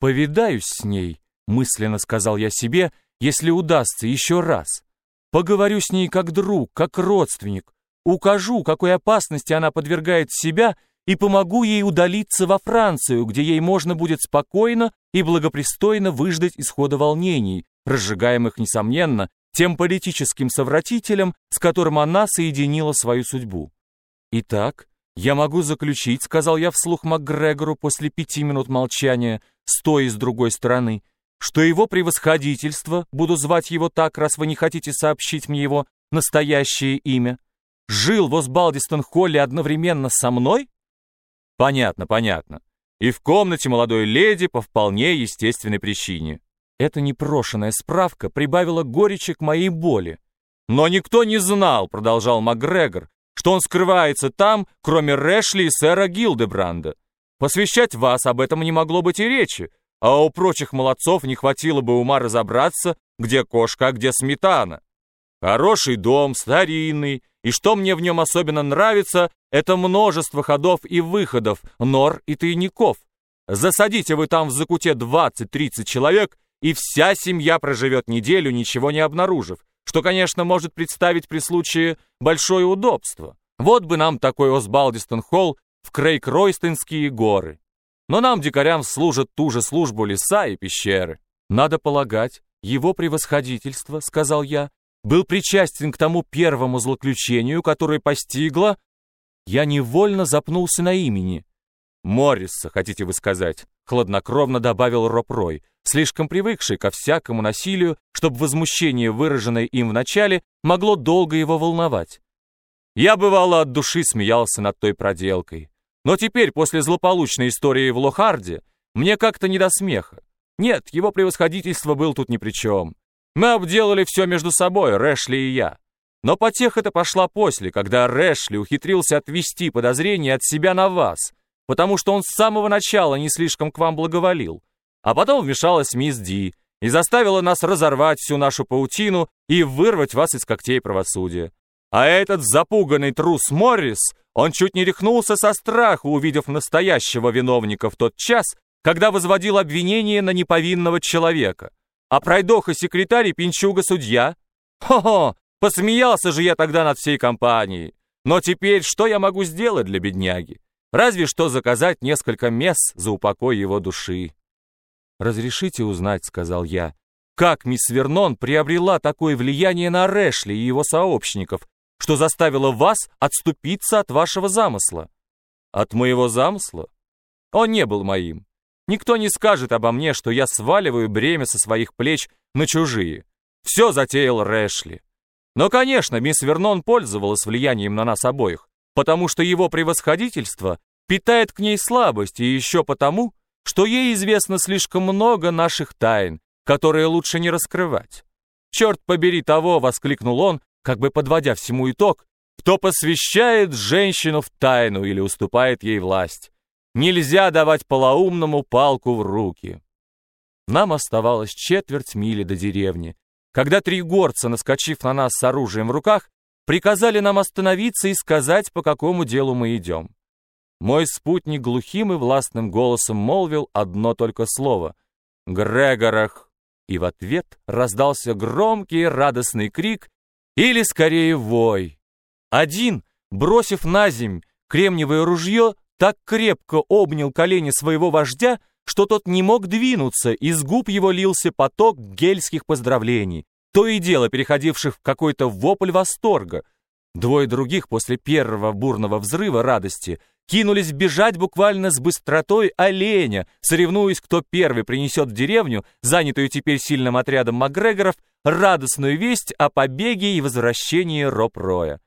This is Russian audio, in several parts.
«Повидаюсь с ней», — мысленно сказал я себе, «если удастся еще раз. Поговорю с ней как друг, как родственник, укажу, какой опасности она подвергает себя и помогу ей удалиться во Францию, где ей можно будет спокойно и благопристойно выждать исхода волнений, разжигаемых, несомненно, тем политическим совратителем, с которым она соединила свою судьбу. Итак, я могу заключить, сказал я вслух МакГрегору после пяти минут молчания, стоя с другой стороны, что его превосходительство, буду звать его так, раз вы не хотите сообщить мне его настоящее имя, жил в Осбалдистон-холле одновременно со мной? Понятно, понятно. И в комнате молодой леди по вполне естественной причине. Эта непрошенная справка прибавила горечи к моей боли. «Но никто не знал», — продолжал МакГрегор, «что он скрывается там, кроме Рэшли и сэра Гилдебранда. Посвящать вас об этом не могло быть и речи, а у прочих молодцов не хватило бы ума разобраться, где кошка, а где сметана. Хороший дом, старинный, и что мне в нем особенно нравится, это множество ходов и выходов, нор и тайников. Засадите вы там в закуте 20-30 человек, и вся семья проживет неделю, ничего не обнаружив, что, конечно, может представить при случае большое удобство. Вот бы нам такой Осбалдистон-холл в Крейг-Ройстенские горы. Но нам, дикарям, служат ту же службу леса и пещеры. Надо полагать, его превосходительство, сказал я, был причастен к тому первому злоключению, которое постигло... Я невольно запнулся на имени. Морриса, хотите вы сказать, хладнокровно добавил Роб Рой, слишком привыкший ко всякому насилию, чтобы возмущение, выраженное им в начале, могло долго его волновать. Я, бывало, от души смеялся над той проделкой. Но теперь, после злополучной истории в Лохарде, мне как-то не до смеха. Нет, его превосходительство был тут ни при чем. Мы обделали все между собой, Рэшли и я. Но потеха-то пошла после, когда Рэшли ухитрился отвести подозрения от себя на вас, потому что он с самого начала не слишком к вам благоволил. А потом вмешалась мисс Ди и заставила нас разорвать всю нашу паутину и вырвать вас из когтей правосудия. А этот запуганный трус Моррис, он чуть не рехнулся со страха, увидев настоящего виновника в тот час, когда возводил обвинение на неповинного человека. А пройдоха-секретарь и пинчуга-судья? Хо-хо, посмеялся же я тогда над всей компанией. Но теперь что я могу сделать для бедняги? Разве что заказать несколько мес за упокой его души. «Разрешите узнать», — сказал я, «как мисс Вернон приобрела такое влияние на Рэшли и его сообщников, что заставило вас отступиться от вашего замысла. От моего замысла? Он не был моим. Никто не скажет обо мне, что я сваливаю бремя со своих плеч на чужие. Все затеял Рэшли. Но, конечно, мисс Вернон пользовалась влиянием на нас обоих, потому что его превосходительство питает к ней слабость, и еще потому, что ей известно слишком много наших тайн, которые лучше не раскрывать. «Черт побери того!» — воскликнул он, как бы подводя всему итог, кто посвящает женщину в тайну или уступает ей власть. Нельзя давать полоумному палку в руки. Нам оставалось четверть мили до деревни, когда три горца, наскочив на нас с оружием в руках, приказали нам остановиться и сказать, по какому делу мы идем. Мой спутник глухим и властным голосом молвил одно только слово — «Грегорах!» И в ответ раздался громкий радостный крик или скорее вой. Один, бросив на земь кремниевое ружье, так крепко обнял колени своего вождя, что тот не мог двинуться, из губ его лился поток гельских поздравлений, то и дело переходивших в какой-то вопль восторга. Двое других после первого бурного взрыва радости кинулись бежать буквально с быстротой оленя, соревнуясь, кто первый принесет в деревню, занятую теперь сильным отрядом Макгрегоров, радостную весть о побеге и возвращении Роб-Роя.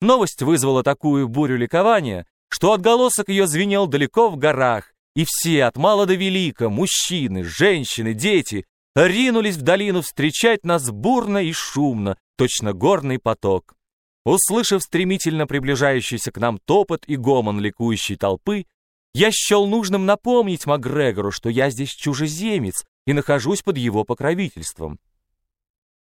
Новость вызвала такую бурю ликования, что отголосок ее звенел далеко в горах, и все, от мала до велика, мужчины, женщины, дети, ринулись в долину встречать нас бурно и шумно, точно горный поток. Услышав стремительно приближающийся к нам топот и гомон ликующей толпы, я счел нужным напомнить Макгрегору, что я здесь чужеземец и нахожусь под его покровительством.